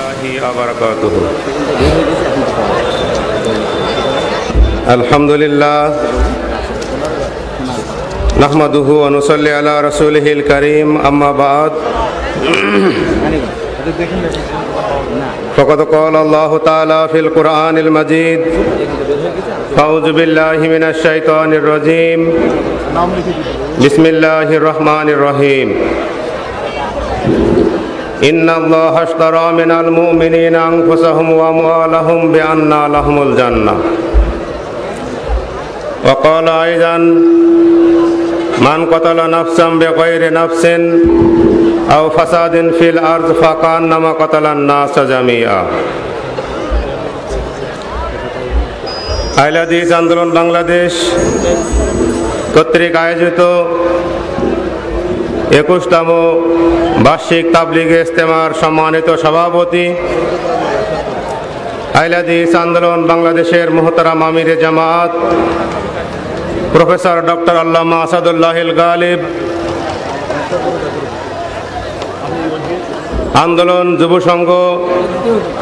الله وبركاته الحمد لله نحمده ونصلي على رسوله الكريم أما بعد فقد قال الله تعالى في القرآن المجيد أعوذ بالله من الشيطان الرجيم بسم الله الرحمن الرحيم إن الله اشترى من المؤمنين أنفسهم وأموالهم بأن لهم الجنة وقال أيضا من قتل نفسا بغير نفس أو فساد في الأرض فكأنما قتل الناس جميعا আইলাদিস আন্দোলন বাংলাদেশ কর্তৃক আয়োজিত একুশতম বার্ষিক তাবলিগ ইস্তেমার সম্মানিত সভাপতি, আইলাদিস আন্দোলন বাংলাদেশের মোহতারাম আমিরে জামাত, প্রফেসর ডক্টর আল্লামা আসাদুল্লাহিল গালিব, আন্দোলন, যুব সংঘ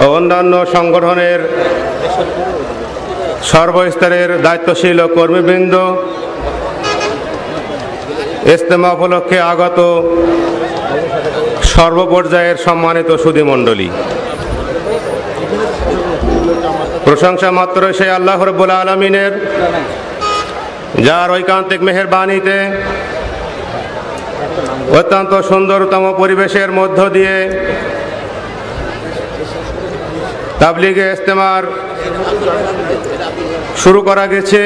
ও অন্যান্য সংগঠনের সর্বস্তরের দায়িত্বশীল কর্মীবৃন্দ ইস্তেমা উপলক্ষে আগত সর্বপর্যায়ের সম্মানিত সুধীমণ্ডলী। প্রশংসা মাত্র সে আল্লাহ রব্বুল আলমিনের, যার ঐকান্তিক মেহরবানিতে অত্যন্ত সুন্দরতম পরিবেশের মধ্য দিয়ে তাবলিগে ইস্তেমার শুরু করা গেছে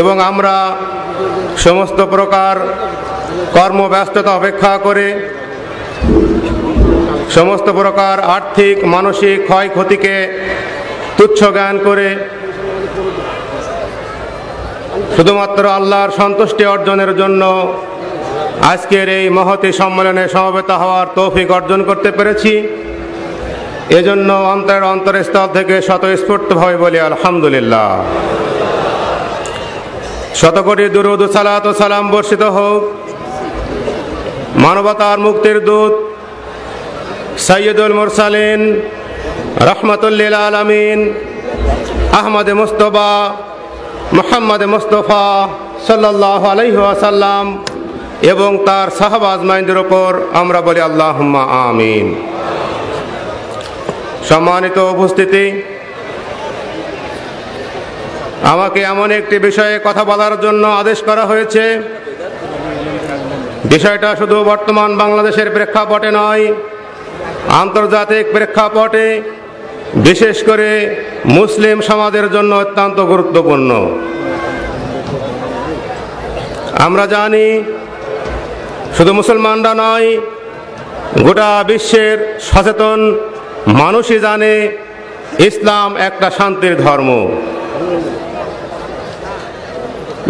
এবং আমরা সমস্ত প্রকার কর্মব্যস্ততা অপেক্ষা করে সমস্ত প্রকার আর্থিক, মানসিক ক্ষয়ক্ষতিকে তুচ্ছ জ্ঞান করে শুধুমাত্র আল্লাহর সন্তুষ্টি অর্জনের জন্য আজকের এই মহতি সম্মেলনে সমবেত হওয়ার তৌফিক অর্জন করতে পেরেছি। এজন্য অন্তরের অন্তরস্থল থেকে স্বতঃস্ফূর্তভাবে বলি, আলহামদুলিল্লাহ। শতকোটি দুরুদ সালাত সালাম বর্ষিত হোক। মানবতার মুক্তির দূত সৈয়দুল মুরসালিন, রহমতুল্লিল আলমিন, আহমদ মুস্তফা, মোহাম্মদ মুস্তফা সাল্লাহ আলহাসাল্লাম এবং তার সাহাবাজ মাইন্দের ওপর আমরা বলি আল্লাহ আমিন। সম্মানিত উপস্থিতি আমাকে এমন একটি বিষয়ে কথা বলার জন্য আদেশ করা হয়েছে। বিষয়টা শুধু বর্তমান বাংলাদেশের প্রেক্ষাপটে নয়, আন্তর্জাতিক প্রেক্ষাপটে, বিশেষ করে মুসলিম সমাজের জন্য অত্যন্ত গুরুত্বপূর্ণ। আমরা জানি, শুধু মুসলমানরা নয়, গোটা বিশ্বের সচেতন মানুষই জানে, ইসলাম একটা শান্তির ধর্ম।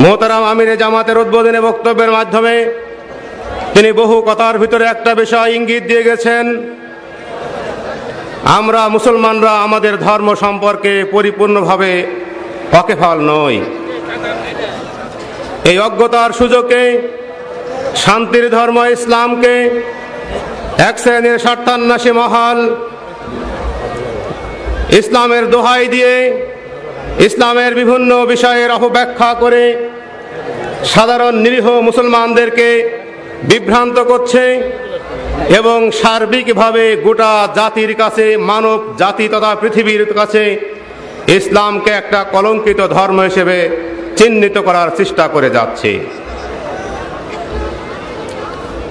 মোহতারাম আমিরে জামাতের উদ্বোধনী বক্তব্যের মাধ্যমে তিনি বহু কথার ভিতরে একটা বিষয় ইঙ্গিত দিয়ে গেছেন। আমরা মুসলমানরা আমাদের ধর্ম সম্পর্কে পরিপূর্ণভাবে অকেফাল নই। এই অজ্ঞতার সুযোগে, শান্তির ধর্ম, ইসলামকে এক শ্রেণির স্বার্থান্বাসী মহল, ইসলামের দোহাই দিয়ে ইসলামের বিভিন্ন বিষয়ের অপব্যাখ্যা করে সাধারণ নিরীহ মুসলমানদেরকে বিভ্রান্ত করছে এবং সার্বিকভাবে গোটা জাতির কাছে, মানব জাতি তথা পৃথিবীর কাছে ইসলামকে একটা কলঙ্কিত ধর্ম হিসেবে চিহ্নিত করার চেষ্টা করে যাচ্ছে।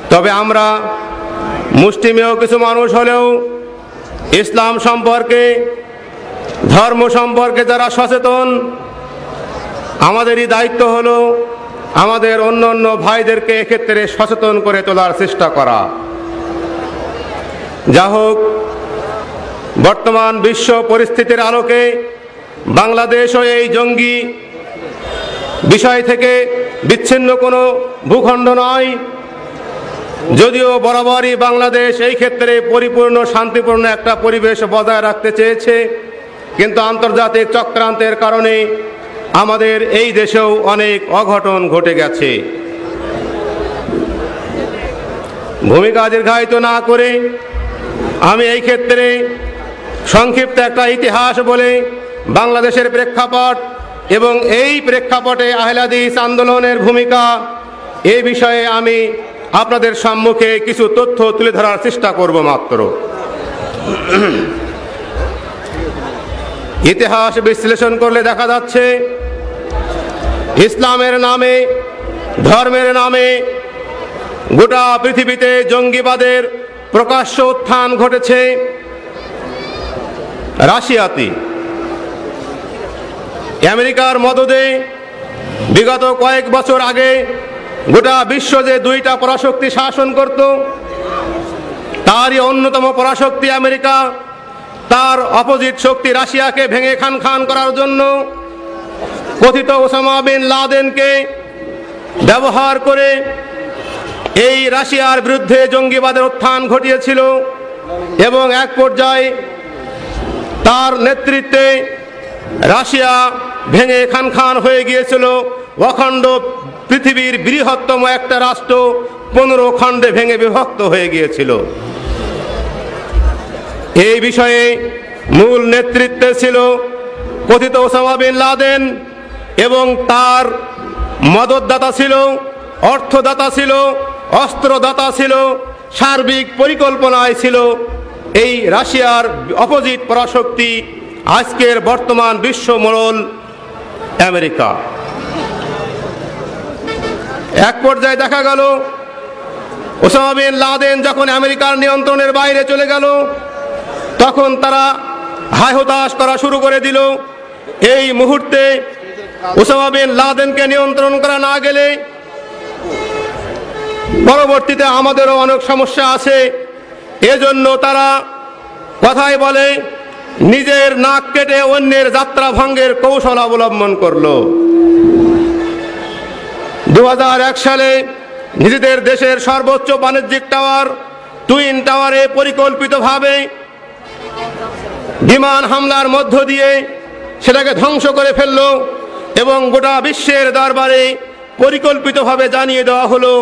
তবে আমরা মুসলিমেও কিছু মানুষ হলেও ইসলাম সম্পর্কে ধর্ম সম্পর্কে যারা সচেতন, আমাদেরই দায়িত্ব হলো আমাদের অন্য অন্য ভাইদেরকে এক্ষেত্রে সচেতন করে তোলার চেষ্টা করা। যা হোক, বর্তমান বিশ্ব পরিস্থিতির আলোকে বাংলাদেশও এই জঙ্গি বিষয় থেকে বিচ্ছিন্ন কোনো ভূখণ্ড নয়। যদিও বরাবরই বাংলাদেশ এই ক্ষেত্রে পরিপূর্ণ, শান্তিপূর্ণ একটা পরিবেশ বজায় রাখতে চেয়েছে। কিন্তু আন্তর্জাতিক চক্রান্তের কারণে আমাদের এই দেশেও অনেক অঘটন ঘটে গেছে। ভূমিকা দীর্ঘায়িত না করে আমি এই ক্ষেত্রে সংক্ষিপ্ত একটা ইতিহাস বলে বাংলাদেশের প্রেক্ষাপট এবং এই প্রেক্ষাপটে আহলাদিস আন্দোলনের ভূমিকা এই বিষয়ে আমি আপনাদের সম্মুখে কিছু তথ্য তুলে ধরার চেষ্টা করব মাত্র। ইতিহাস বিশ্লেষণ করলে দেখা যাচ্ছে, ইসলামের নামে, ধর্মের নামে গোটা পৃথিবীতে জঙ্গিবাদের প্রকাশ্য উত্থান ঘটেছে। রাশিয়াতে আমেরিকার মদদে বিগত কয়েক বছর আগে গোটা বিশ্ব যে দুইটা পরাশক্তি শাসন করত, তারই অন্যতম পরাশক্তি আমেরিকা। তার অপোজিট শক্তি রাশিয়াকে ভেঙে খান খান করার জন্য কথিত ওসামা বিন লাদেনকে ব্যবহার করে এই রাশিয়ার বিরুদ্ধে জঙ্গিবাদের উত্থান ঘটিয়েছিল এবং এক পর্যায়ে তার নেতৃত্বে রাশিয়া ভেঙে খান খান হয়ে গিয়েছিল। অখণ্ড পৃথিবীর বৃহত্তম একটা রাষ্ট্র পনেরো খণ্ডে ভেঙে বিভক্ত হয়ে গিয়েছিল। এই বিষয়ে মূল নেতৃত্বে ছিল কথিত ওসামা বিন লাদেন এবং তার মদতদাতা ছিল, অর্থদাতা ছিল, অস্ত্রদাতা ছিল, সার্বিক পরিকল্পনায় ছিল এই রাশিয়ার অপোজিট পরাশক্তি আজকের বর্তমান বিশ্ব মোড়ল আমেরিকা। এক পর্যায়ে দেখা গেল, ওসামা বিন লাদেন যখন আমেরিকার নিয়ন্ত্রণের বাইরে চলে গেল তখন তারা হায় হতাশ করা শুরু করে দিল। এই মুহূর্তে ওসামা বিন লাদেনকে নিয়ন্ত্রণ করা না গেলে পরবর্তীতে আমাদেরও অনেক সমস্যা আছে। এজন্য তারা কথায় বলে, নিজের নাক কেটে অন্যের যাত্রা ভঙ্গের কৌশল অবলম্বন করল। দু সালে নিজেদের দেশের সর্বোচ্চ বাণিজ্যিক টাওয়ার, টুইন টাওয়ারে পরিকল্পিতভাবে বিমান হামলার মধ্য দিয়ে সেটাকে ধ্বংস করে ফেলল এবং গোটা বিশ্বের দরবারে পরিকল্পিতভাবে জানিয়ে দেওয়া হলো,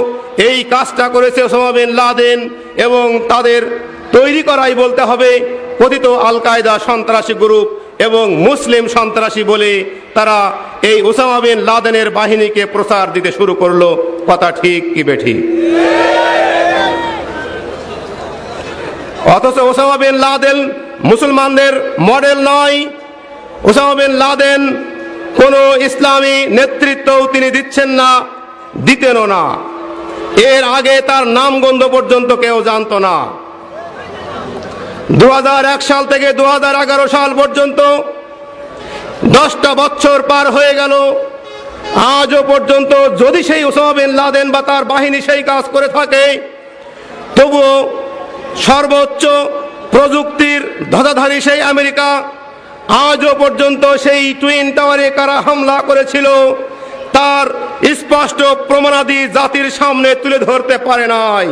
এই কাজটা করেছে ওসামা বিন লাদেন এবং তাদের তৈরি করাই বলতে হবে কথিত আল কায়দা সন্ত্রাসী গ্রুপ এবং মুসলিম সন্ত্রাসী বলে তারা এই ওসামা বিন লাদেনের বাহিনীকে প্রচার দিতে শুরু করল। কথা ঠিক কি বেঠি অথচ ওসামা বিন লাদেন মুসলমানদের মডেল নয়। ওসামা লাদেন কোন ইসলামী নেতৃত্বও তিনি দিচ্ছেন না, দিতেনও না। এর আগে তার নাম গন্ধ পর্যন্ত কেউ জানত না। দু হাজার এক সাল থেকে দু হাজার এগারো সাল পর্যন্ত দশটা বছর পার হয়ে গেল। আজও পর্যন্ত যদি সেই ওসামা বিন লাদেন বা তার বাহিনী সেই কাজ করে থাকে, তবুও সর্বোচ্চ প্রযুক্তির ধ্বজাধারী সেই আমেরিকা, আজও পর্যন্ত সেই টুইন টাওয়ারে কারা হামলা করেছিল, তার স্পষ্ট প্রমাণাদি জাতির সামনে তুলে ধরতে পারে নাই।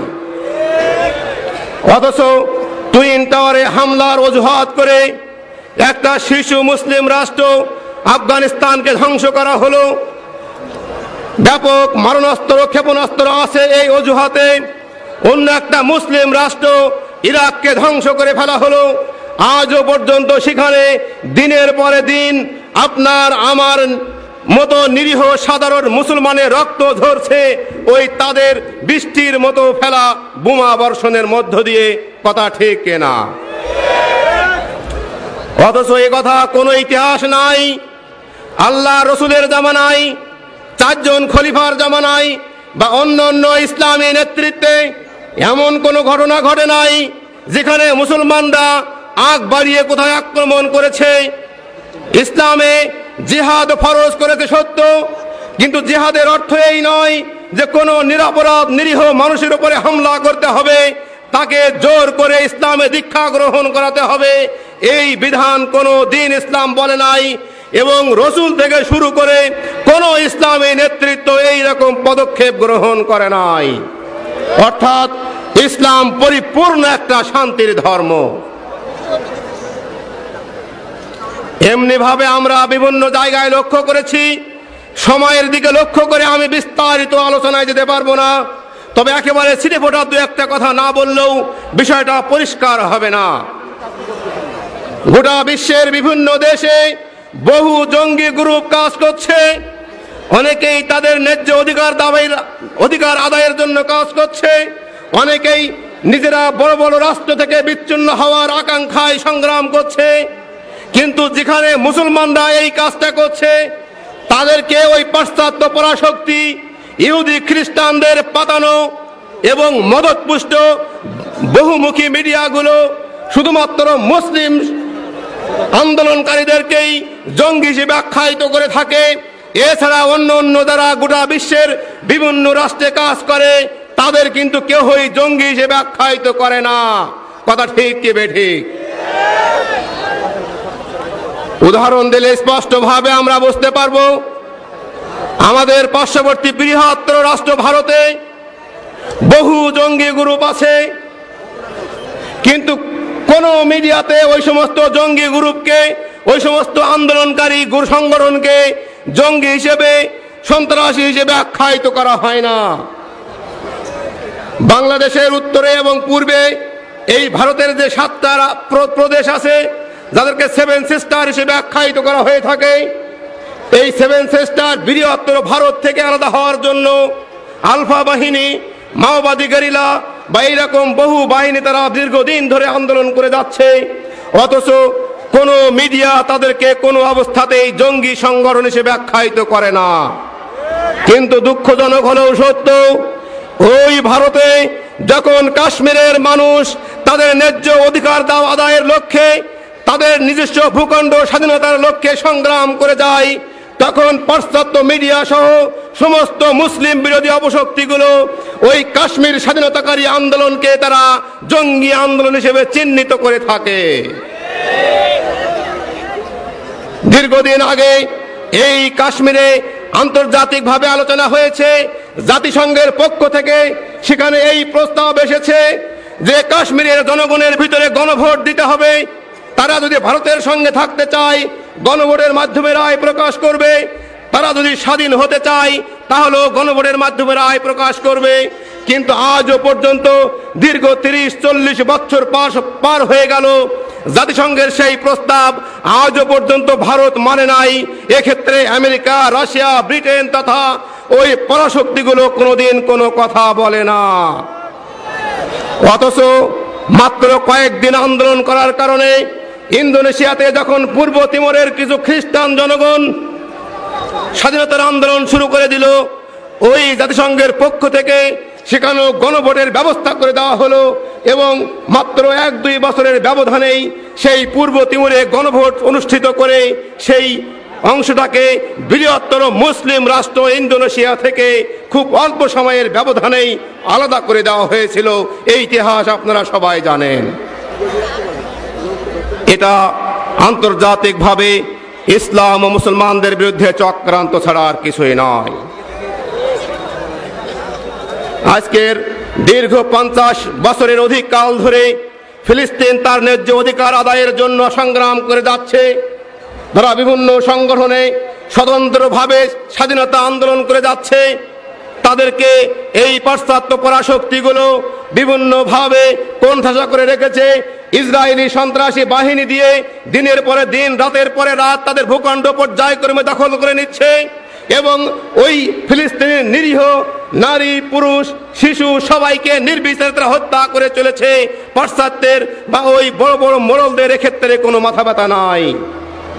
অথচ টুইন টাওয়ারে হামলার অজুহাত করে একটা শিশু মুসলিম রাষ্ট্র আফগানিস্তানকে ধ্বংস করা হলো। ব্যাপক মারণাস্ত্র, ক্ষেপণাস্ত্র আছে এই অজুহাতে। অন্য একটা মুসলিম রাষ্ট্র ইরাককে ধ্বংস করে ফেলা হলো। আজও পর্যন্ত সেখানে দিনের পরে দিন আপনার আমার মতো নিরীহ সাধারণ মুসলমানের রক্ত ঝরছে ওই তাদের বৃষ্টির মতো ফেলা বোমা বর্ষণের মধ্য দিয়ে। কথা ঠিক কেনা? অথচ এ কথা কোনো ইতিহাস নাই, আল্লাহ রসুলের জামানায়, চারজন খলিফার জামানায় বা অন্য অন্য ইসলামী নেতৃত্বে এমন কোনো ঘটনা ঘটে নাই যেখানে মুসলমানরা আগ বাড়িয়ে কোথায় আক্রমণ করেছে। ইসলামে জিহাদ ফরজ করেছে সত্য, কিন্তু জিহাদের অর্থ এই নয় যে কোনো নিরাপরাধ নিরীহ মানুষের উপরে হামলা করতে হবে, তাকে জোর করে ইসলামে দীক্ষা গ্রহণ করাতে হবে। এই বিধান কোনো দিন ইসলাম বলে নাই এবং রসুল থেকে শুরু করে কোন ইসলামী নেতৃত্ব এই রকম পদক্ষেপ গ্রহণ করে নাই। অর্থাৎ ইসলাম পরিপূর্ণ একটা শান্তির ধর্ম। এমনি ভাবে আমরা বিভিন্ন জায়গায় লক্ষ্য করেছি, সময়ের দিকে লক্ষ্য করে আমি বিস্তারিত আলোচনায় যেতে পারব না, তবে একেবারে ছিটে ফোটা দু একটা কথা না বললেও বিষয়টা পরিষ্কার হবে না। গোটা বিশ্বের বিভিন্ন দেশে বহু জঙ্গি গ্রুপ কাজ করছে অনেকেই তাদের ন্যায্য অধিকার দাবির, অধিকার আদায়ের জন্য কাজ করছে। অনেকেই নিজেরা বড় বড় রাষ্ট্র থেকে বিচ্ছিন্ন হওয়ার আকাঙ্ক্ষায় সংগ্রাম করছে। কিন্তু যেখানে মুসলমানরা এই কাজটা করছে, তাদেরকে ওই পাশ্চাত্য পরাশক্তি, ইহুদি খ্রিস্টানদের পাতানো এবং মদতপুষ্ট বহুমুখী মিডিয়াগুলো শুধুমাত্র মুসলিম আন্দোলনকারীদেরকেই জঙ্গি হিসেবে আখ্যায়িত করে থাকে। এছাড়া অন্য অন্য যারা গোটা বিশ্বের বিভিন্ন রাষ্ট্রে কাজ করে, তাদের কিন্তু কেউই জঙ্গি হিসেবে আখ্যায়িত করে না। কথা ঠিক কে ঠিক? উদাহরণ দিলে স্পষ্টভাবে আমরা বুঝতে পারব, আমাদের পার্শ্ববর্তী বৃহত্তর রাষ্ট্র ভারতে বহু জঙ্গি গ্রুপ আছে, কিন্তু কোন মিডিয়াতে ওই সমস্ত জঙ্গি গ্রুপকে, ওই সমস্ত আন্দোলনকারী গুরু সংগঠনকে জঙ্গি হিসেবে, সন্ত্রাসী হিসেবে আখ্যায়িত করা হয় না। বাংলাদেশের উত্তরে এবং পূর্বে এই ভারতের যে সাতটা প্রদেশ আছে, যাদেরকে সেভেন সিস্টার হিসেবে আখ্যায়িত করা হয়ে থাকে, এই সেভেন সিস্টার বৃহত্তর ভারত থেকে আলাদা হওয়ার জন্য আলফা বাহিনী, মাওবাদী গেরিলা বা এইরকম বহু বাহিনী তারা দীর্ঘদিন ধরে আন্দোলন করে যাচ্ছে। অথচ কোনো মিডিয়া তাদেরকে কোনো অবস্থাতেই জঙ্গি সংগঠন হিসেবে আখ্যায়িত করে না। কিন্তু দুঃখজনক হলেও সত্য, ওই ভারতে যখন কাশ্মীরের মানুষ তাদের ন্যায্য অধিকার দাও আদায়ের লক্ষ্যে, তাদের নিজস্ব ভূখণ্ড স্বাধীনতার লক্ষ্যে সংগ্রাম করে যায়, তখন পাশ্চাত্য মিডিয়া সহ সমস্ত মুসলিম বিরোধী অপশক্তিগুলো ওই কাশ্মীর স্বাধীনতাকারী আন্দোলনকে তারা জঙ্গি আন্দোলন হিসেবে চিহ্নিত করে থাকে। দীর্ঘদিন আগে এই কাশ্মীরে আন্তর্জাতিকভাবে আলোচনা হয়েছে, জাতিসংঘের পক্ষ থেকে সেখানে এই প্রস্তাব এসেছে যে কাশ্মীরের জনগণের ভিতরে গণভোট দিতে হবে। তারা যদি ভারতের সঙ্গে থাকতে চায়, গণভোটের মাধ্যমে রায় প্রকাশ করবে। তারা যদি স্বাধীন হতে চায়, তাহলেও গণভোটের মাধ্যমে রায় প্রকাশ করবে। কিন্তু আজও পর্যন্ত দীর্ঘ তিরিশ, চল্লিশ বছর পার হয়ে গেল। জাতিসংঘের সেই প্রস্তাব আজও পর্যন্ত ভারত মানে নাই। এক্ষেত্রে আমেরিকা, রাশিয়া, ব্রিটেন তথা ওই পরাশক্তিগুলো কোনোদিন কোনো কথা বলে না। অথচ মাত্র কয়েকদিন আন্দোলন করার কারণে ইন্দোনেশিয়াতে যখন পূর্ব তিমোরের কিছু খ্রিস্টান জনগণ স্বাধীনতার আন্দোলন শুরু করে দিল, ওই জাতিসংঘের পক্ষ থেকে সেখানেও গণভোটের ব্যবস্থা করে দেওয়া হলো এবং মাত্র এক দুই বছরের ব্যবধানেই সেই পূর্ব তিমুরে গণভোট অনুষ্ঠিত করে সেই অংশটাকে বৃহত্তর মুসলিম রাষ্ট্র ইন্দোনেশিয়া থেকে খুব অল্প সময়ের ব্যবধানেই আলাদা করে দেওয়া হয়েছিল। এই ইতিহাস আপনারা সবাই জানেন। এটা আন্তর্জাতিকভাবে ইসলাম ও মুসলমানদের বিরুদ্ধে চক্রান্ত ছাড়া আর কিছুই নয়। আজকের দীর্ঘ পঞ্চাশ বছরের অধিক কাল ধরে ফিলিস্তিন তার ন্যায্য অধিকার আদায়ের জন্য সংগ্রাম করে যাচ্ছে। তারা বিভিন্ন সংগঠনে স্বতন্ত্রভাবে স্বাধীনতা আন্দোলন করে যাচ্ছে। তাদেরকে এই পাশ্চাত্য পরাশক্তিগুলো বিভিন্নভাবে কোণঠাসা করে রেখেছে। ইসরায়েলি সন্ত্রাসী বাহিনী দিয়ে দিনের পরে দিন, রাতের পরে রাত তাদের ভূখণ্ড পর্যায়ক্রমে দখল করে নিচ্ছে। এবং ওই ফিলিস্তিনের নিরীহ নারী, পুরুষ, শিশু সবাইকে নির্বিচারে হত্যা করে চলেছে। পাশ্চাত্যের বা ওই বড় বড় মোড়লদের এক্ষেত্রে কোনো মাথা ব্যথা নাই।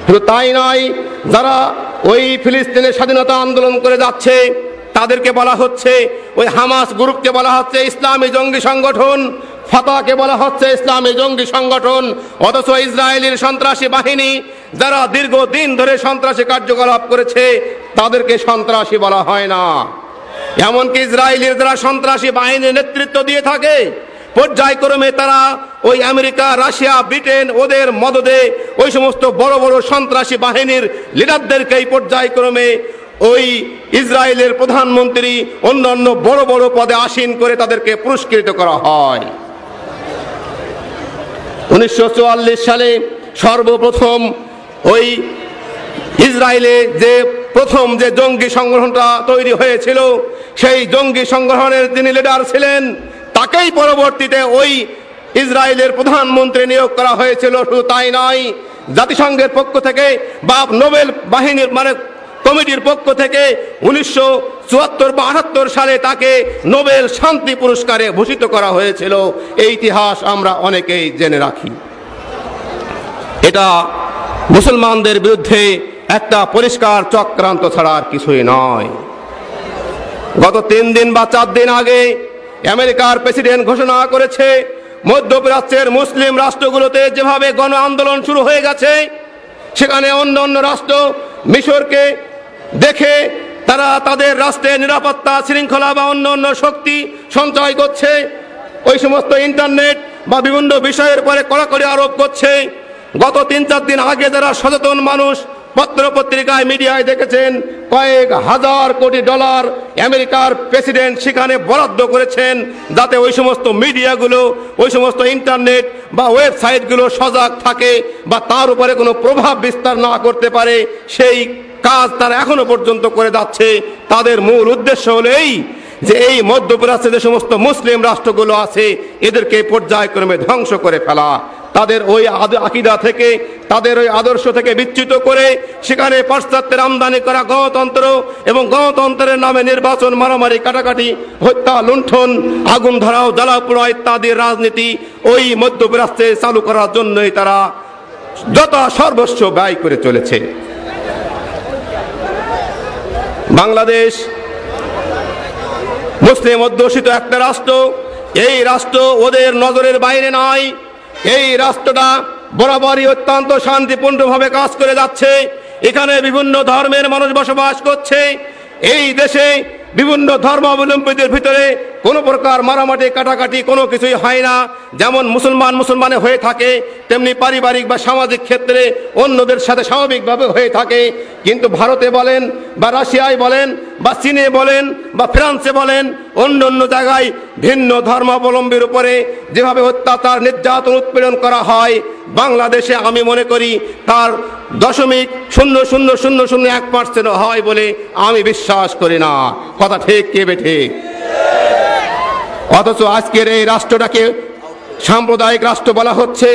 শুধু তাই নয়, যারা ওই ফিলিস্তিনের স্বাধীনতা আন্দোলন করে যাচ্ছে, তাদেরকে বলা হচ্ছে, ওই হামাস গ্রুপকে বলা হচ্ছে ইসলামী জঙ্গি সংগঠন ফাতাকে বলা হচ্ছে ইসলামী জঙ্গি সংগঠন, অথচ ইসরায়েলের সন্ত্রাসী বাহিনী যারা দীর্ঘদিন ধরে সন্ত্রাসী কার্যকলাপ করেছে, তাদেরকে সন্ত্রাসী বলা হয় না। এমনকি ইসরায়েলের যারা সন্ত্রাসী বাহিনীর নেতৃত্ব দিয়ে থাকে, পর্যায়ক্রমে তারা ওই আমেরিকা, রাশিয়া, ব্রিটেন, ওদের মদদে ওই সমস্ত বড় বড় সন্ত্রাসী বাহিনীর লিডারদেরকে এই পর্যায়ক্রমে ওই ইসরায়েলের প্রধানমন্ত্রী অন্যান্য বড় বড় পদে আসীন করে তাদেরকে পুরস্কৃত করা হয়। উনিশশো চুয়াল্লিশ সালে সর্বপ্রথম ওই ইসরায়েলে যে প্রথম যে জঙ্গি সংগঠনটা তৈরি হয়েছিল, সেই জঙ্গি সংগঠনের যিনি লিডার ছিলেন, তাকেই পরবর্তীতে ওই ইসরায়েলের প্রধানমন্ত্রী নিয়োগ করা হয়েছিল। শুধু তাই নয়, জাতিসংঘের পক্ষ থেকে বা নোবেল বাহিনীর মানে কমিটির পক্ষ থেকে উনিশশো চুয়াত্তর বা আটাত্তর সালে তাকে নোবেল শান্তি পুরস্কারে ভূষিত করা হয়েছিল। এই ইতিহাস আমরা অনেকেই জেনে রাখি। এটা মুসলমানদের বিরুদ্ধে একটা পরিষ্কার চক্রান্ত ছাড়া আর কিছুই নয়। গত তিন দিন বা চার দিন আগে আমেরিকার প্রেসিডেন্ট ঘোষণা করেছে, মধ্যপ্রাচ্যের মুসলিম রাষ্ট্রগুলোতে যেভাবে গণ আন্দোলন শুরু হয়ে গেছে, সেখানে অন্য অন্য রাষ্ট্র মিশরকে দেখে তারা তাদের রাষ্ট্রের নিরাপত্তা শৃঙ্খলা বা অন্য অন্য শক্তি সঞ্চয় করছে, ওই সমস্ত ইন্টারনেট বা বিভিন্ন বিষয়ের পরে কড়াকড়ি আরোপ করছে। গত তিন, চার দিন আগে যারা সচেতন মানুষ পত্র পত্রিকায় মিডিয়ায় দেখেছেন, কয়েক হাজার কোটি ডলার আমেরিকার প্রেসিডেন্ট সেখানে বরাদ্দ করেছেন যাতে ওই সমস্ত মিডিয়াগুলো, ওই সমস্ত ইন্টারনেট বা ওয়েবসাইটগুলো সজাগ থাকে বা তার উপরে কোনো প্রভাব বিস্তার না করতে পারে, সেই কাজ তারা এখনও পর্যন্ত করে যাচ্ছে। তাদের মূল উদ্দেশ্য হলো এই যে এই মধ্যপ্রাচ্যে যে সমস্ত মুসলিম রাষ্ট্রগুলো আছে, এদেরকে পর্যায়ক্রমে ধ্বংস করে ফেলা। তাদের ওই আকিদা থেকে, তাদের ওই আদর্শ থেকে বিচ্যুত করে, সেখানে পাশ্চাত্যের আমদানি করা গণতন্ত্র এবং গণতন্ত্রের নামে নির্বাচন, মারামারি, কাটাকাটি, হত্যা, লুণ্ঠন, আগুন ধরাও, জ্বালাপোড়া ইত্যাদির রাজনীতি ওই মধ্যপ্রাচ্যে চালু করার জন্যই তারা যত সর্বস্ব ব্যয় করে চলেছে। বাংলাদেশ মুসলিম অধ্যুষিত একটা রাষ্ট্র, এই রাষ্ট্র ওদের নজরের বাইরে নয়। এই রাষ্ট্রটা বরাবরই অত্যন্ত শান্তিপূর্ণভাবে কাজ করে যাচ্ছে। এখানে বিভিন্ন ধর্মের মানুষ বসবাস করছে। এই দেশে বিভিন্ন ধর্মাবলম্বীদের ভিতরে কোনো প্রকার মারামাটি কাটাকাটি কোনো কিছুই হয় না। যেমন মুসলমান মুসলমানে হয়ে থাকে, তেমনি পারিবারিক বা সামাজিক ক্ষেত্রে অন্যদের সাথে স্বাভাবিকভাবে হয়ে থাকে। কিন্তু ভারতে বলেন বা রাশিয়ায় বলেন বা চীনে বলেন বা ফ্রান্সে বলেন, অন্য অন্য জায়গায় ভিন্ন ধর্মাবলম্বীর উপরে যেভাবে অত্যাচার, নির্যাতন, উৎপীড়ন করা হয়, বাংলাদেশে আমি মনে করি তার দশমিক শূন্য শূন্য শূন্য শূন্য এক পার্সেন্ট হয় বলে আমি বিশ্বাস করি না। কথা ঠিক কে বেঠে অথচ আজকের এই রাষ্ট্রটাকে সাম্প্রদায়িক রাষ্ট্র বলা হচ্ছে,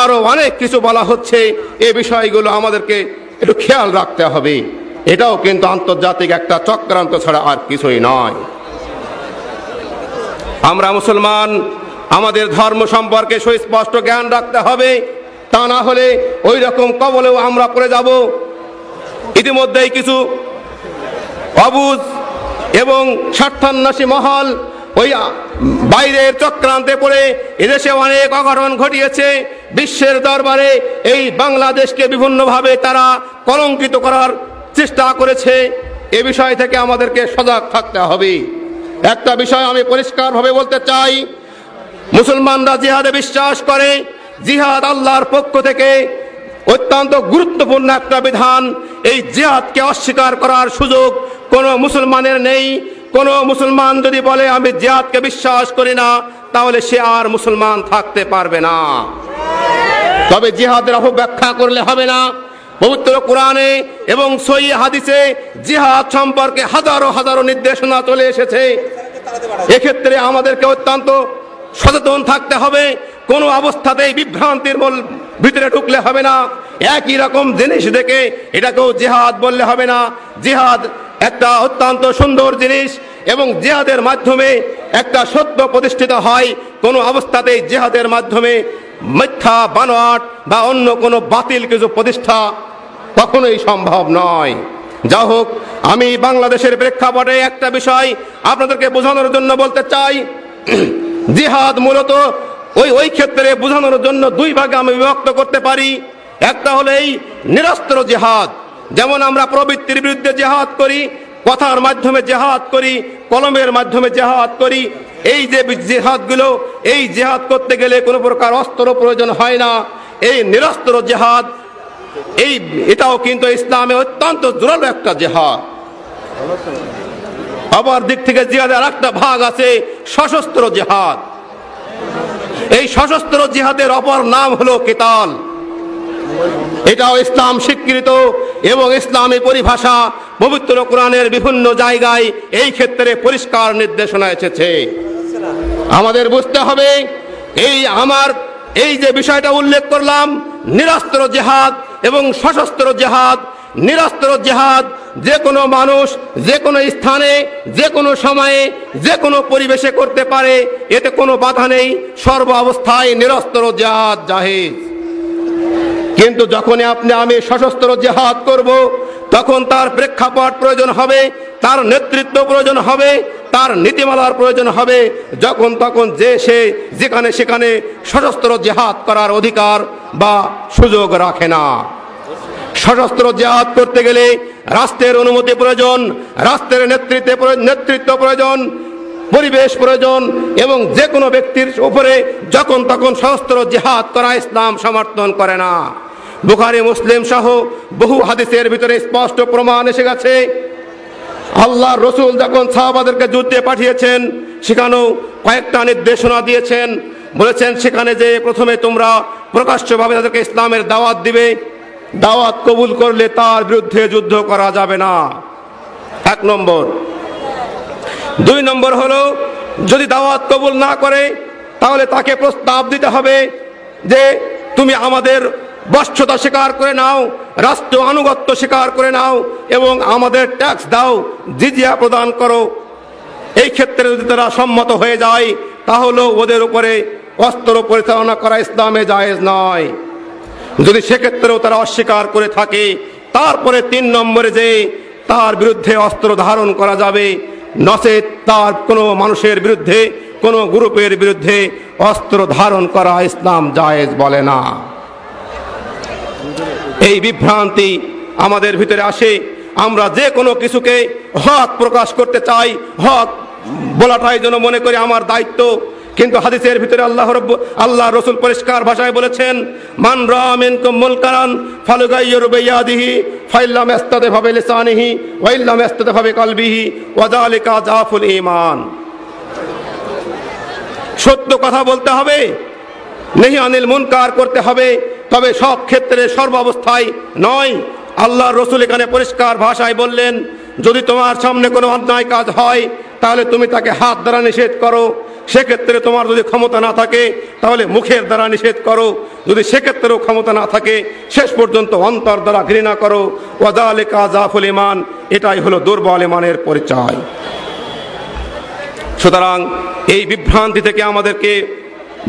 আরও অনেক কিছু বলা হচ্ছে এই বিষয়গুলো আমাদেরকে একটু খেয়াল রাখতে হবে। এটাও কিন্তু আন্তর্জাতিক একটা চক্রান্ত ছাড়া আর কিছুই নয়। আমরা মুসলমান, আমাদের ধর্ম সম্পর্কে সুস্পষ্ট জ্ঞান রাখতে হবে, তা না হলে ওই রকম কবলেও আমরা পড়ে যাব। ইতিমধ্যেই কিছু অবুজ এবং স্বার্থান্বেষী মহল ওই বাইরের চক্রান্তে পড়ে এদেশে অনেক অঘটন ঘটিয়েছে। বিশ্বের দরবারে এই বাংলাদেশকে বিভিন্নভাবে তারা কলঙ্কিত করার চেষ্টা করেছে। এ বিষয় থেকে আমাদেরকে সজাগ থাকতে হবে। একটা বিষয় আমি পরিষ্কারভাবে বলতে চাই, মুসলমানরা জিহাদে বিশ্বাস করে, জিহাদ আল্লাহর পক্ষ থেকে অত্যন্ত গুরুত্বপূর্ণ একটা বিধান, এই জিহাদকে অস্বীকার করার সুযোগ কোনো মুসলমানের নেই। কোন মুসলমান যদি বলে, আমি জিহাদকে বিশ্বাস করি না, তাহলে সে আর মুসলমান থাকতে পারবে না। তবে জিহাদের অপব্যাখ্যা করলে হবে না। পবিত্র কোরআনে এবং সই হাদিসে জিহাদ সম্পর্কে হাজারো হাজারো নির্দেশনা চলে এসেছে। এক্ষেত্রে আমাদেরকে অত্যন্ত সচেতন থাকতে হবে। কোনো অবস্থাতেই বিভ্রান্তির ভিতরে ঢুকলে হবে না। একই রকম জিনিস দেখে এটাকেও জেহাদ বললে হবে না। জেহাদ একটা অত্যন্ত সুন্দর জিনিস এবং জেহাদের মাধ্যমে একটা সত্য প্রতিষ্ঠিত হয়। কোনো অবস্থাতেই জেহাদের মাধ্যমে মিথ্যা, বানোয়াট বা অন্য কোনো বাতিল কিছু প্রতিষ্ঠা কখনোই সম্ভব নয়। যা হোক, আমি বাংলাদেশের প্রেক্ষাপটে একটা বিষয় আপনাদেরকে বোঝানোর জন্য বলতে চাই। জিহাদ মূলত ওই ওই ক্ষেত্রে বোঝানোর জন্য দুই ভাগে আমি বিভক্ত করতে পারি। একটা হলো এই নিরস্ত্র জেহাদ। যেমন আমরা প্রবৃত্তির বিরুদ্ধে জেহাদ করি, কথার মাধ্যমে জেহাদ করি, কলমের মাধ্যমে জেহাদ করি, এই যে জেহাদগুলো, এই জেহাদ করতে গেলে কোনো প্রকার অস্ত্র প্রয়োজন হয় না। এই নিরস্ত্র জেহাদ, এই, এটাও কিন্তু ইসলামে অত্যন্ত জোরালো একটা জেহাদ। আবার দিক থেকে জিহাদের একটা ভাগ আছে, সশস্ত্র জেহাদ। এই সশস্ত্র জিহাদের অপর নাম হলো কেতাল। এটাও ইসলাম স্বীকৃত এবং ইসলামী পরিভাষা পবিত্র কোরআনের বিভিন্ন জায়গায় এই ক্ষেত্রে পরিষ্কার নির্দেশনা এসেছে। আমাদের বুঝতে হবে, এই আমার, এই যে বিষয়টা উল্লেখ করলাম, নিরাস্ত্র জেহাদ এবং সশস্ত্র জেহাদ, নিরাস্ত্র জেহাদ, যে কোনো মানুষ যে কোনো স্থানে, যে কোনো সময়ে, যে কোনো পরিবেশে করতে পারে, এতে কোনো বাধা নেই সর্ব অবস্থায় নিরস্ত্র জেহাদ জাহেজ। কিন্তু যখনই আপনি আমি সশস্ত্র জেহাদ করব, তখন তার প্রেক্ষাপট প্রয়োজন হবে, তার নেতৃত্ব প্রয়োজন হবে, তার নীতিমালার প্রয়োজন হবে। যখন তখন যে সে যেখানে সেখানে সশস্ত্র জেহাদ করার অধিকার বা সুযোগ রাখে না। সশস্ত্র জেহাদ করতে গেলে রাষ্ট্রের অনুমতি প্রয়োজন, রাষ্ট্রের নেতৃত্বে নেতৃত্ব প্রয়োজন, পরিবেশ প্রয়োজন এবং যে কোনো ব্যক্তির উপরে যখন তখন সশস্ত্র জেহাদ করা ইসলাম সমর্থন করে না। বুখারি, মুসলিম সহ বহু হাদিসের ভিতরে স্পষ্ট প্রমাণ এসে গেছে। আল্লাহ রসুল যখন সাহাবাদেরকে যুদ্ধে পাঠিয়েছেন, সেখানেও কয়েকটা নির্দেশনা দিয়েছেন। বলেছেন, সেখানে যে প্রথমে তোমরা প্রকাশ্যভাবে তাদেরকে ইসলামের দাওয়াত দিবে, দাওয়াত কবুল করলে তার বিরুদ্ধে যুদ্ধ করা যাবে না। এক নম্বর। দুই নম্বর হলো, যদি দাওয়াত কবুল না করে, তাহলে তাকে প্রস্তাব দিতে হবে যে, তুমি আমাদের বশ্যতা স্বীকার করে নাও, রাষ্ট্র আনুগত্য স্বীকার করে নাও এবং আমাদের ট্যাক্স দাও, জিজিয়া প্রদান করো। এই ক্ষেত্রে যদি তারা সম্মত হয়ে যায় তাহলে ওদের উপরে অস্ত্র পরিচালনা করা ইসলামে জায়েজ নয়। যদি সেক্ষেত্রেও তারা অস্বীকার করে থাকে, তারপরে তিন নম্বরে যে তার বিরুদ্ধে অস্ত্র ধারণ করা যাবে, নচে তার কোনো মানুষের বিরুদ্ধে, কোনো গ্রুপের বিরুদ্ধে অস্ত্র ধারণ করা ইসলাম জায়েজ বলে না। এই বিভ্রান্তি আমাদের ভিতরে আসে। আমরা যে কোনো কিছুকে হক প্রকাশ করতে চাই, হক বলাটাই যেন মনে করি আমার দায়িত্ব। কিন্তু হাদিসের ভিতরে আল্লাহ রব্ব, আল্লাহ রসুল পরিষ্কার ভাষায় বলেছেন, মান রামিন ফাইল্লাম লিসানিহি ঈমান। সত্য কথা বলতে হবে, নেহি অনিল মুনকার করতে হবে। তবে সব ক্ষেত্রে সর্বাবস্থায় নয়। আল্লাহ রসুল এখানে পরিষ্কার ভাষায় বললেন, যদি তোমার সামনে কোনো অন্যায় কাজ হয়, তাহলে তুমি তাকে হাত দ্বারা নিষেধ করো। সেক্ষেত্রে তোমার যদি ক্ষমতা না থাকে, তাহলে মুখের দ্বারা নিষেধ করো। যদি সেক্ষেত্রেও ক্ষমতা না থাকে, শেষ পর্যন্ত অন্তর দ্বারা ঘৃণা করো। ওয়াজালে কাজাফুল ইমান এটাই হলো দুর্বল ইমানের পরিচয়। সুতরাং এই বিভ্রান্তি থেকে আমাদেরকে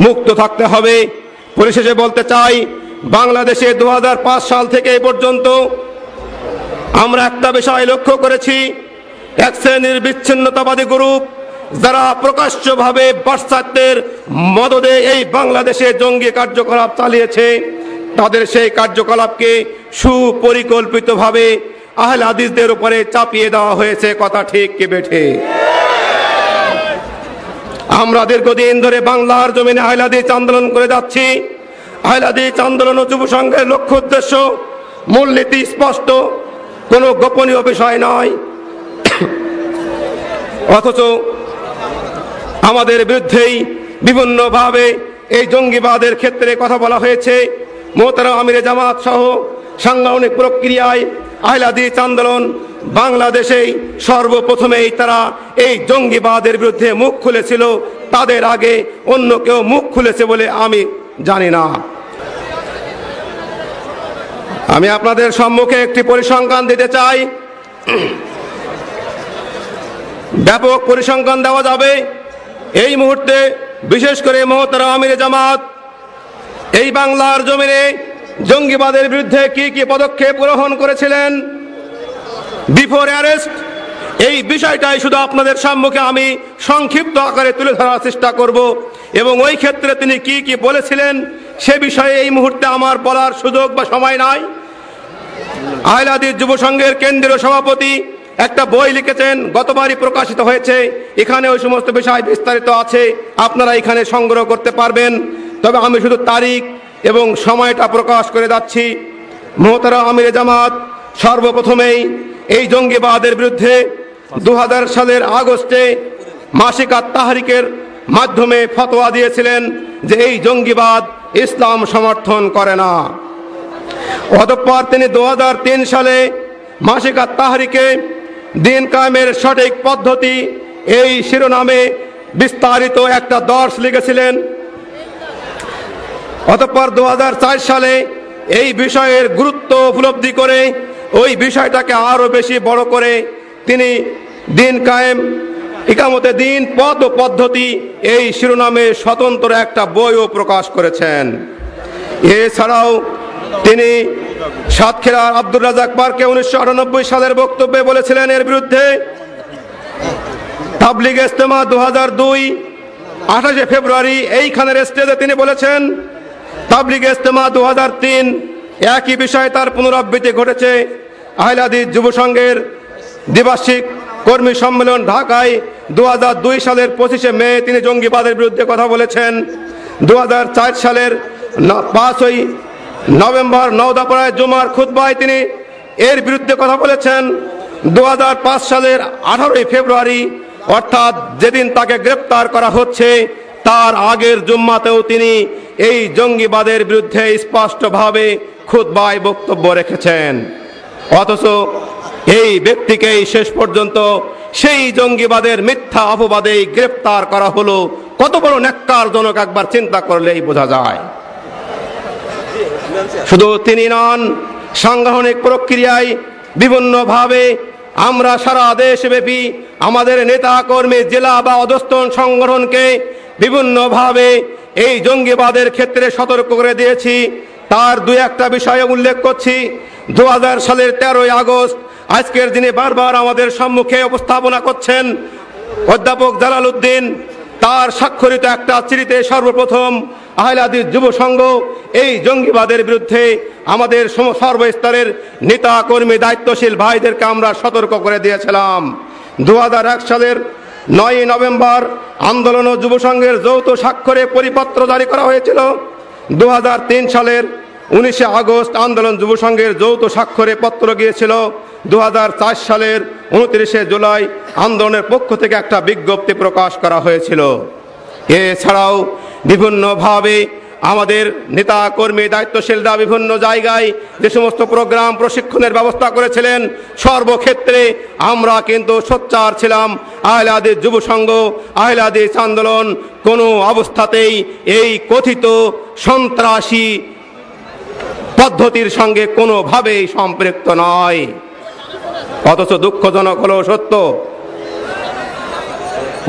মুক্ত থাকতে হবে। পরিশেষে বলতে চাই বাংলাদেশে দু হাজার পাঁচ সাল থেকে এ পর্যন্ত আমরা একটা বিষয় লক্ষ্য করেছি, এক শ্রেণির বিচ্ছিন্নতাবাদী গ্রুপ যারা প্রকাশ্যভাবে পাশ্চাত্যের মদদে এই বাংলাদেশে জঙ্গি কার্যকলাপ চালিয়েছে, তাদের সেই কার্যকলাপকে সুপরিকল্পিতভাবে আহলে হাদিসদের উপরে চাপিয়ে দেওয়া হয়েছে, কথা ঠিক কি বেঠে? আমরা দীর্ঘদিন ধরে বাংলার জমিনে আহলাদিস আন্দোলন করে যাচ্ছি। আহলাদিস আন্দোলন ও যুব সংঘের লক্ষ্য উদ্দেশ্য মূলনীতি স্পষ্ট, কোনো গোপনীয় বিষয় নয়। অথচ আমাদের বিরুদ্ধেই বিভিন্নভাবে এই জঙ্গিবাদের ক্ষেত্রে কথা বলা হয়েছে। মোহতারা আমিরে জামাত সহ সাংগঠনিক প্রক্রিয়ায় আহলাদিস আন্দোলন বাংলাদেশেই সর্বপ্রথমেই তারা এই জঙ্গিবাদের বিরুদ্ধে মুখ খুলেছিল। তাদের আগে অন্য কেউ মুখ খুলেছে বলে আমি জানি না। আমি আপনাদের সম্মুখে একটি পরিসংখ্যান দিতে চাই। ব্যাপক পরিসংখ্যান দেওয়া যাবে। এই মুহূর্তে বিশেষ করে মহতারা আমির জামাত, এই বাংলার জমিনে জঙ্গিবাদের বিরুদ্ধে কি কি পদক্ষেপ গ্রহণ করেছিলেন? বিফোর অ্যারেস্ট এই বিষয়টাই শুধু আপনাদের সম্মুখে আমি সংক্ষিপ্ত আকারে তুলে ধরার চেষ্টা করব এবং ওই ক্ষেত্রে তিনি কি কি বলেছিলেন সে বিষয়ে এই মুহূর্তে আমার বলার সুযোগ বা সময় নাই। আহলাদির যুব সংঘের কেন্দ্রীয় সভাপতি একটা বই লিখেছেন, গতবারই প্রকাশিত হয়েছে। এখানে ওই সমস্ত বিষয় বিস্তারিত আছে, আপনারা এখানে সংগ্রহ করতে পারবেন। তবে আমি শুধু তারিখ এবং সময়টা প্রকাশ করে যাচ্ছি। মোহতারা আমির জামাত, সর্বপ্রথমেই এই জঙ্গিবাদের বিরুদ্ধে দু হাজার সালের আগস্টে মাসিক তাহারিকের মাধ্যমে ফতোয়া দিয়েছিলেন যে এই জঙ্গিবাদ ইসলাম সমর্থন করে না। অতঃপর তিনি দু হাজার তিন সালে মাসিকা তাহারিকে দিন কায়েমের সঠিক পদ্ধতি এই শিরোনামে বিস্তারিত একটা দর্শ লিখেছিলেন। অতঃপর দু হাজার চার সালে এই বিষয়ের গুরুত্ব উপলব্ধি করে ওই বিষয়টাকে আরও বেশি বড় করে তিনি দিন কায়েম ইকামতে দিন, পদ ও পদ্ধতি, এই শিরোনামে স্বতন্ত্র একটা বইও প্রকাশ করেছেন। এছাড়াও তিনি সাতক্ষীরার আব্দুর রাজাক পার্কে উনিশশো আটানব্বই সালের বক্তব্যে বলেছিলেন, এর বিরুদ্ধে তাবলিগ ইস্তেমা দু হাজার দুই, আঠাশে ফেব্রুয়ারি এইখানের স্টেজে তিনি বলেছেন, তাবলিগ ইস্তেমা দু হাজার তিন, একই বিষয়ে তার পুনরাবৃত্তি ঘটেছে। আহিলাদি যুব সংঘের দ্বিবার্ষিক কর্মী সম্মেলন ঢাকায় দু হাজার দুই সালের পঁচিশে মে তিনি জঙ্গিবাদের বিরুদ্ধে কথা বলেছেন। দু হাজার চার সালের পাঁচই নভেম্বর নওদাপাড়ায় জুমার খুদ্বায় তিনি এর বিরুদ্ধে কথা বলেছেন। দু হাজার পাঁচ সালের আঠারোই ফেব্রুয়ারি, অর্থাৎ যেদিন তাকে গ্রেপ্তার করা হচ্ছে, তার আগের জুম্মাতেও তিনি এই জঙ্গিবাদের বিরুদ্ধে স্পষ্টভাবে খুদ্বায় বক্তব্য রেখেছেন। অথচ এই ব্যক্তিকেই শেষ পর্যন্ত সেই জঙ্গিবাদের মিথ্যা অপবাদেই গ্রেপ্তার করা হলো। কত বড় ন্যাক্কারজনক একবার চিন্তা করলেই বোঝা যায়। শুধু তিনি নন, সাংগঠনিক প্রক্রিয়ায় বিভিন্নভাবে আমরা সারা দেশব্যাপী আমাদের নেতা কর্মী জেলা বা অধস্তন সংগঠনকে বিভিন্নভাবে এই জঙ্গিবাদের ক্ষেত্রে সতর্ক করে দিয়েছি। তার দুই একটা বিষয়ে উল্লেখ করছি। দু হাজার সালের তেরোই আগস্ট আজকের দিনে বারবার আমাদের সম্মুখে উপস্থাপনা করছেন অধ্যাপক জালাল উদ্দিন তার স্বাক্ষরিত একটা চিঠিতে সর্বপ্রথম আহলাদির যুব সংঘ এই জঙ্গিবাদের বিরুদ্ধে আমাদের সর্বস্তরের নেতা কর্মী দায়িত্বশীল ভাইদেরকে আমরা সতর্ক করে দিয়েছিলাম। দু হাজার এক সালের নয় নভেম্বর আন্দোলন ও যুব সংঘের যৌথ স্বাক্ষরে পরিপত্র জারি করা হয়েছিল। দু হাজার তিন সালের উনিশে আগস্ট আন্দোলন যুব সংঘের যৌথ স্বাক্ষরে পত্র গিয়েছিল। দু হাজার চার সালের উনত্রিশে জুলাই আন্দোলনের পক্ষ থেকে একটা বিজ্ঞপ্তি প্রকাশ করা হয়েছিল। এছাড়াও বিভিন্নভাবে আমাদের নেতা কর্মী দায়িত্বশীলরা বিভিন্ন জায়গায় যে সমস্ত প্রোগ্রাম প্রশিক্ষণের ব্যবস্থা করেছিলেন, সর্বক্ষেত্রে আমরা কিন্তু সোচ্চার ছিলাম আহলাদের যুব সংঘ আহলাদিস আন্দোলন কোনো অবস্থাতেই এই কথিত সন্ত্রাসী পদ্ধতির সঙ্গে কোনোভাবেই সম্পৃক্ত নয়। অথচ দুঃখজনক হলো সত্য।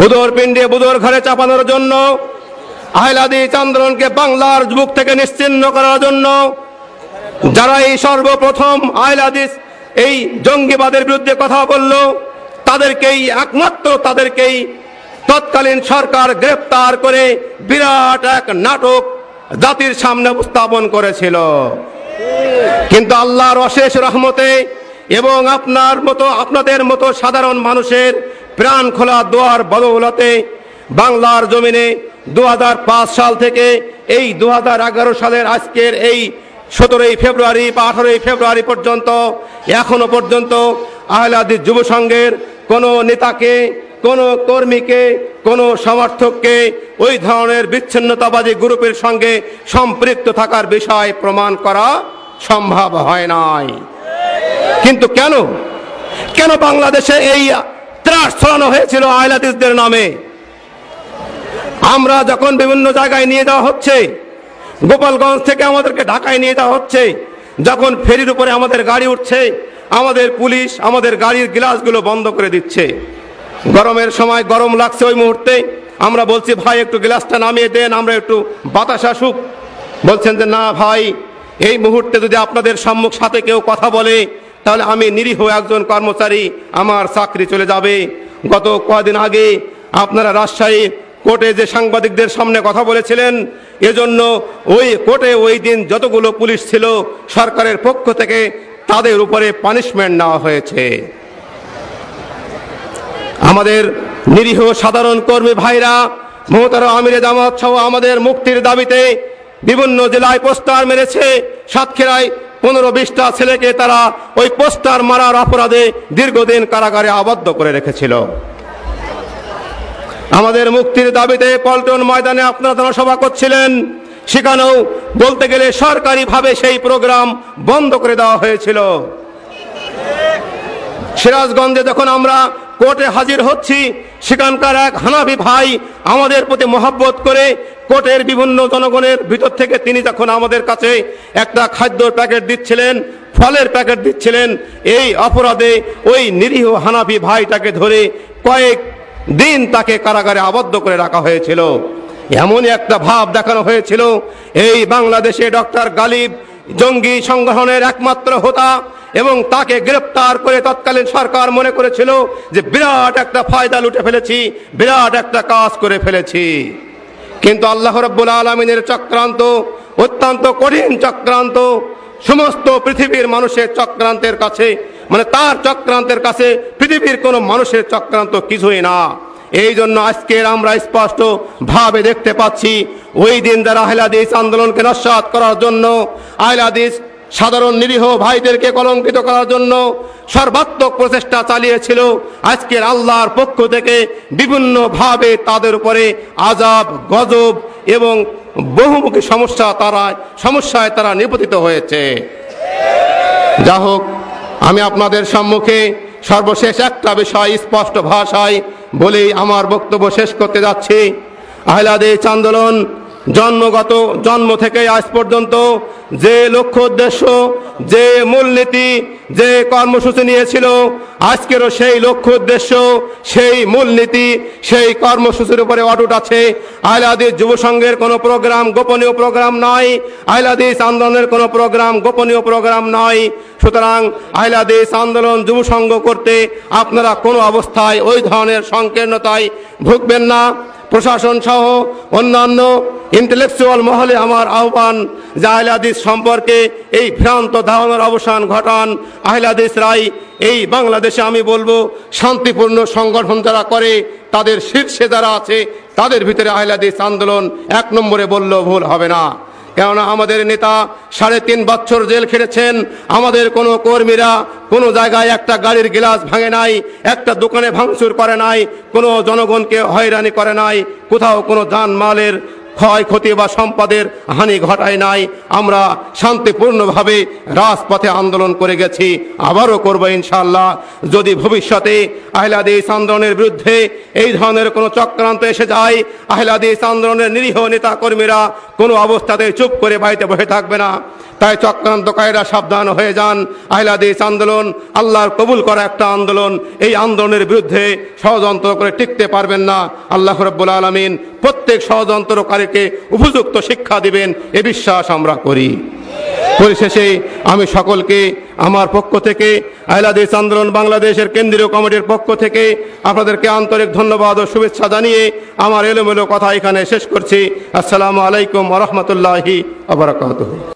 উদর পিণ্ডে বুদর ঘরে চাপানোর জন্য আহলাদি আন্দোলনকে বাংলার যুবক থেকে নিশ্চিন্ন করার জন্য যারা এই সর্বপ্রথম আহলাদিস এই জঙ্গিবাদের বিরুদ্ধে কথা বলল, তাদেরকেই একমাত্র তাদেরকেই তৎকালীন সরকার গ্রেপ্তার করে বিরাট এক নাটক জাতির সামনে উপস্থাপন করেছিল। কিন্তু আল্লাহর অশেষ রহমতে এবং আপনার মতো, আপনাদের মতো সাধারণ মানুষের প্রাণ খোলা দোয়ার বদৌলতে বাংলার জমিনে দু হাজার পাঁচ সাল থেকে এই দু হাজার এগারো সালের আজকের এই সতেরোই ফেব্রুয়ারি বা আঠারোই ফেব্রুয়ারি পর্যন্ত, এখনও পর্যন্ত আহলাদিস যুব সংঘের কোনো নেতাকে, কোনো কর্মীকে, কোনো সমর্থককে ওই ধরনের বিচ্ছিন্নতাবাদী গ্রুপের সঙ্গে সম্পৃক্ত থাকার বিষয় প্রমাণ করা সম্ভব হয় নাই। কিন্তু কেন? কেন বাংলাদেশে এই ত্রাস ছড়ানো হয়েছিল আহলাদিসদের নামে? আমরা যখন বিভিন্ন জায়গায় নিয়ে যাওয়া হচ্ছে, গোপালগঞ্জ থেকে আমাদেরকে ঢাকায় নিয়ে যাওয়া হচ্ছে, যখন ফেরির উপরে আমাদের গাড়ি উঠছে, আমাদের পুলিশ আমাদের গাড়ির গ্লাসগুলো বন্ধ করে দিচ্ছে। গরমের সময় গরম লাগছে ওই মুহূর্তে। আমরা বলছি, ভাই, একটু গ্লাসটা নামিয়ে দেন, আমরা একটু বাতাস আসুক। বলছেন যে, না ভাই, এই মুহূর্তে যদি আপনাদের সম্মুখ সাথে কেউ কথা বলে তাহলে আমি নিরীহ একজন কর্মচারী, আমার চাকরি চলে যাবে। গত কদিন আগে আপনারা রাজশাহী কোর্টে যে সাংবাদিকদের সামনে কথা বলেছিলেন, এজন্য ওই কোর্টে ওই দিন যতগুলো পুলিশ ছিল, সরকারের পক্ষ থেকে তাদের উপরে পানিশমেন্ট নেওয়া হয়েছে। আমাদের নিরীহ সাধারণ কর্মী ভাইরা মহতারা আমিরে জামাত সহ আমাদের মুক্তির দাবিতে বিভিন্ন জেলায় পোস্টার মেরেছে সাতক্ষীরায় পনেরো বিশটা ছেলেকে তারা ওই পোস্টার মারার অপরাধে দীর্ঘদিন কারাগারে আবদ্ধ করে রেখেছিল। আমাদের মুক্তির দাবিতে পল্টন ময়দানে আপনারা জনসভা করছিলেন, সেখানেও বলতে গেলে সরকারিভাবে সেই প্রোগ্রাম বন্ধ করে দেওয়া হয়েছিল। সিরাজগঞ্জে যখন আমরা কোর্টে হাজির হচ্ছি, সেখানকার এক হানাফি ভাই আমাদের প্রতি মহাব্বত করে কোর্টের বিভিন্ন জনগণের ভিতর থেকে তিনি যখন আমাদের কাছে একটা খাদ্যর প্যাকেট দিচ্ছিলেন, ফলের প্যাকেট দিচ্ছিলেন, এই অপরাধে ওই নিরীহ হানাফি ভাইটাকে ধরে কয়েক দিন তাকে কারাগারে আবদ্ধ করে রাখা হয়েছিল। এমনই একটা ভাব দেখানো হয়েছিল, এই বাংলাদেশে ডক্টর গালিব জঙ্গি সংগঠনের একমাত্র হোতা এবং তাকে গ্রেপ্তার করে তৎকালীন সরকার মনে করেছিল যে বিরাট একটা ফায়দা লুটে ফেলেছি, বিরাট একটা কাজ করে ফেলেছি। কিন্তু আল্লাহ রব্বুল আলমিনের চক্রান্ত, অত্যন্ত কঠিন চক্রান্ত। সমস্ত পৃথিবীর মানুষের চক্রান্তের কাছে মানে তার চক্রান্তের কাছে পৃথিবীর কোনো মানুষের চক্রান্ত কিছুই না। এই জন্য আজকের আমরা স্পষ্ট ভাবে দেখতে পাচ্ছি, ওই দিন যারা আহলাদিস আন্দোলনকে নস্বাত করার জন্য, আহলাদিস সাধারণ নিরীহ ভাইদেরকে কলঙ্কিত করার জন্য সর্বাত্মক প্রচেষ্টা চালিয়েছিল আজকের আল্লাহর পক্ষ থেকে বিভিন্ন ভাবে তাদের উপরে আজাব গজব এবং বহুমুখী সমস্যা তারা, সমস্যায় তারা নিপতিত হয়েছে। যা হোক আমি আপনাদের সম্মুখে সর্বশেষ একটা বিষয় স্পষ্ট ভাষায় বলেই আমার বক্তব্য শেষ করতে যাচ্ছি। আহলাদেশ আন্দোলন জন্মগত জন্ম থেকে আজ পর্যন্ত যে লক্ষ্য উদ্দেশ্য যে মূলনীতি যে কর্মসূচি নিয়েছিল, আজকেরও সেই লক্ষ্য উদ্দেশ্য, সেই মূলনীতি, সেই কর্মসূচির উপরে অটুট আছে। আহলাদিস যুব সংঘের কোনো প্রোগ্রাম গোপনীয় প্রোগ্রাম নয়। আইলাদিস আন্দোলনের কোনো প্রোগ্রাম গোপনীয় প্রোগ্রাম নয়। সুতরাং আইলাদিস আন্দোলন যুব সংঘ করতে আপনারা কোনো অবস্থায় ওই ধরনের সংকীর্ণতায় ভুগবেন না। প্রশাসন সহ অন্যান্য ইন্টেলেকচুয়াল মহলে আমার আহ্বান যে আহলাদিস সম্পর্কে এই ভ্রান্ত ধারণার অবসান ঘটান। আহলাদিস রাই এই বাংলাদেশে আমি বলব, শান্তিপূর্ণ সংগঠন যারা করে, তাদের শীর্ষে যারা আছে, তাদের ভিতরে আহলাদিস আন্দোলন এক নম্বরে বললেও ভুল হবে না। কেননা আমাদের নেতা সাড়ে তিন বছর জেল খেটেছেন, আমাদের কোনো কর্মীরা কোনো জায়গায় একটা গাড়ির গ্লাস ভাঙে নাই, একটা দোকানে ভাঙচুর করে নাই, কোনো জনগণকে হয়রানি করে নাই, কোথাও কোনো যানমালের ক্ষয়ক্ষতি বা সম্পদের হানি ঘটায় নাই। আমরা শান্তিপূর্ণভাবে রাজপথে আন্দোলন করে গেছি, আবারও করব ইনশাল্লাহ যদি ভবিষ্যতে আহলাদিস আন্দোলনের বিরুদ্ধে এই ধরনের কোনো চক্রান্ত এসে যায় আহলাদিস আন্দোলনের নিরীহ নেতা কর্মীরা কোনো অবস্থাতে চুপ করে বাড়িতে বসে থাকবে না। তাই চক্রান্ত চক্রান্তকারীরা সাবধান হয়ে যান। আহলাদিস আন্দোলন, আল্লাহর কবুল করা একটা আন্দোলন। এই আন্দোলনের বিরুদ্ধে ষড়যন্ত্র করে টিকতে পারবেন না। আল্লাহ রব্বুল আলমিন প্রত্যেক ষড়যন্ত্রকারীকে উপযুক্ত শিক্ষা দিবেন। এ বিশ্বাস আমরা করি। পরিশেষে আমি সকলকে আমার পক্ষ থেকে, আহলাদিস আন্দোলন বাংলাদেশের কেন্দ্রীয় কমিটির পক্ষ থেকে আপনাদেরকে আন্তরিক ধন্যবাদ ও শুভেচ্ছা জানিয়ে আমার এলোমেলো কথা এখানে শেষ করছি। আসসালামু আলাইকুম রহমতুল্লাহি আবরাকাত